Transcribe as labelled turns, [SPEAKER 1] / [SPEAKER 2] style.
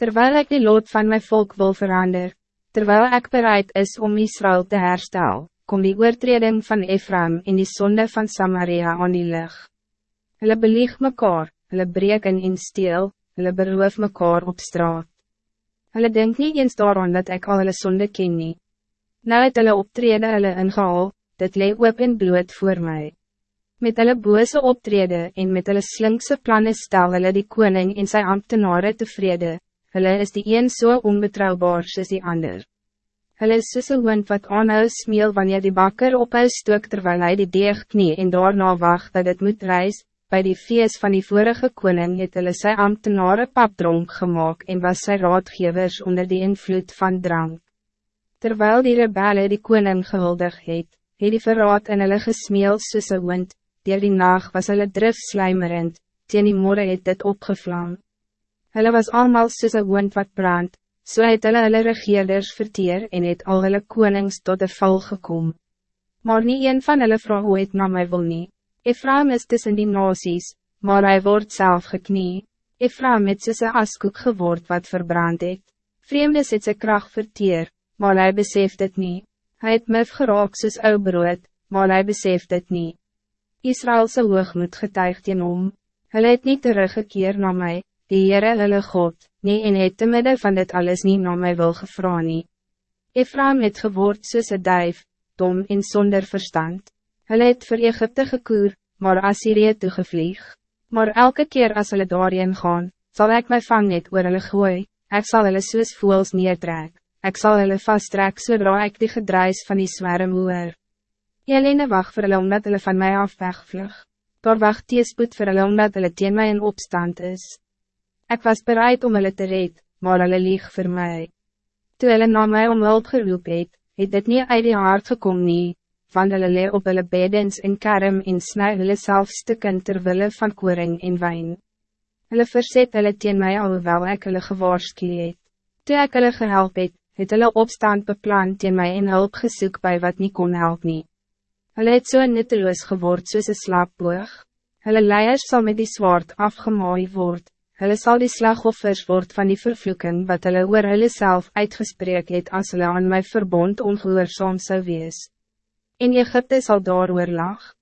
[SPEAKER 1] Terwijl ik die lood van mijn volk wil veranderen, terwijl ik bereid is om Israël te herstellen, kom die oortreding van Ephraim in die zonde van Samaria aan die lucht. Hulle belieg mekaar, hulle breek in en steel, hulle beroof mekaar op straat. Hulle denk niet eens daaraan dat ik al hulle sonde ken nie. Nou het hulle optrede hulle ingehaal, dit lee oop en bloot voor mij. Met hulle bose optrede en met hulle slinkse plannen stel hulle die koning en sy ambtenare tevrede, hulle is die een so onbetrouwbaar soos die ander. Hulle is soos een wind wat aanhou smeel wanneer die bakker ophou stook terwijl hij die deeg knie en daarna wacht dat het moet reis, bij die feest van die vorige koning het hulle sy ambtenare papdronk gemaakt en was sy raadgevers onder die invloed van drank. Terwijl die rebelle die koning gehuldig het, het die verraad in hulle gesmeel soos een wind, dier die nacht was hulle drif slijmerend, teen die morgen het dit opgevlam. Hulle was allemaal soos een wind wat brand, so het hulle hulle regeerders verteer en het al hulle konings tot de val gekom. Maar niet een van hulle vraag ooit na my wil nie. Ephraim is tussen die nasies, maar hij wordt zelf geknie. Ephraim het soos een askoek geword wat verbrand het. Vreemdes het sy kracht verteer, maar hij beseft het niet. Hij het mif geraak soos ou brood, maar hij beseft het niet. Israëlse hoogmoed getuigt in om. Hij het niet teruggekeer naar mij, die Heere hulle God, nie en het te midden van dit alles niet naar mij wil gevra nie. Ephraim het geword soos een duif, dom en zonder verstand. Hulle het vir Egypte gekoer, maar Assyrië toegevlieg. Maar elke keer als hulle daarin gaan, zal ik my vang net oor hulle gooi, ek sal hulle soos voels neertrek, ek sal hulle vasttrek zodra ik die gedruis van die zwerm hoor. Jelene wacht vir hulle omdat hulle van mij af wegvlug, daar wacht teespoed vir hulle omdat hulle teen my in opstand is. Ik was bereid om hulle te red, maar hulle lieg vir my. Toe hulle na my om hulp geroep het, het dit nie uit die hart gekom nie, van hulle lee op hulle bedens en karm en snij hulle self stukken terwille van koring en wijn. Hulle verzet hulle teen my alhoewel ek hulle gewaarskie het. Toe ek hulle gehelp het, het hulle opstand beplan teen my en hulp gesoek by wat niet kon help nie. Hulle het so nutteloos geword soos een slaapboog. Hulle leiers zal met die zwaard afgemaai word, hulle sal die slagoffers word van die vervloeking wat hulle oor hulle self uitgespreek het as hulle aan my verbond ongehoorzaam zou wees. In Egypte zal daar lag.